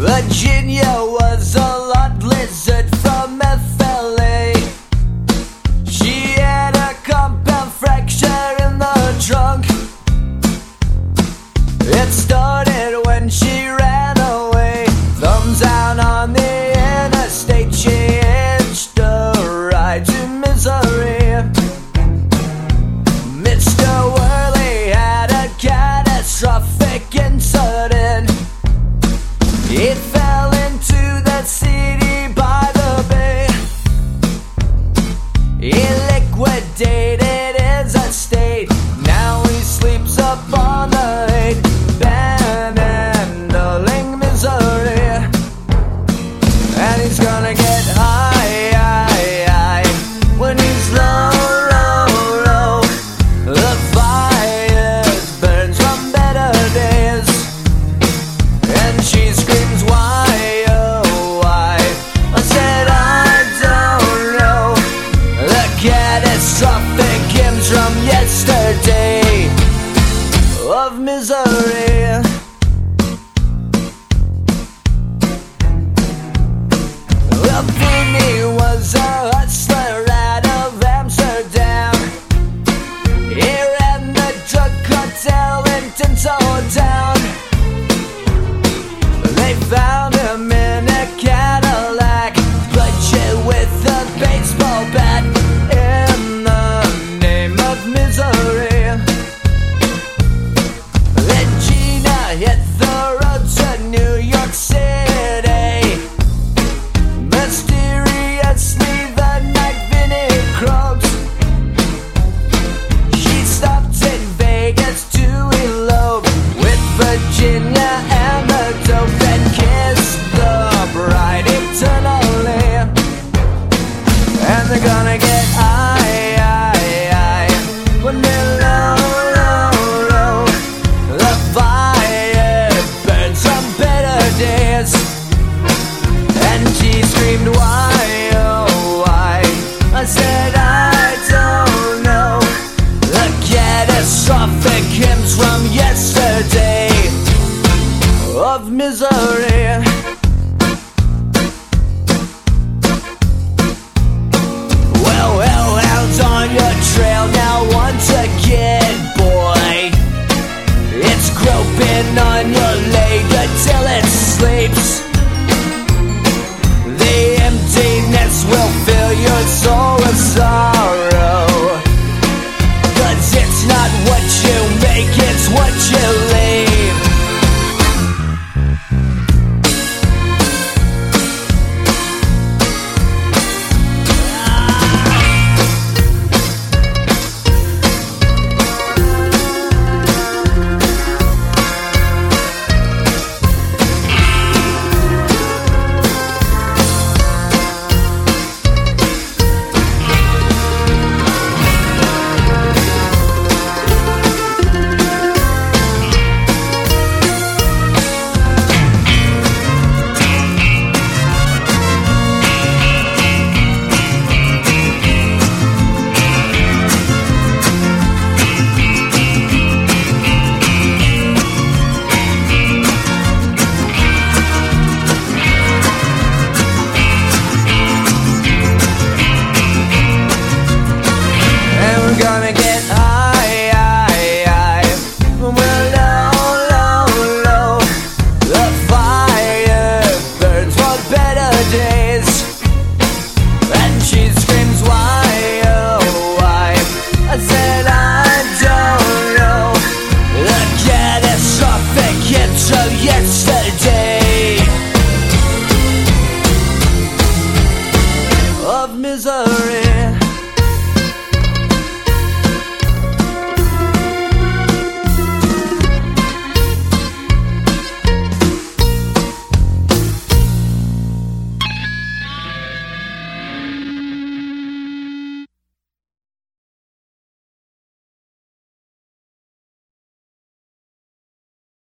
Virginia was a lot lizard from F yesterday of misery. Well, for me misery.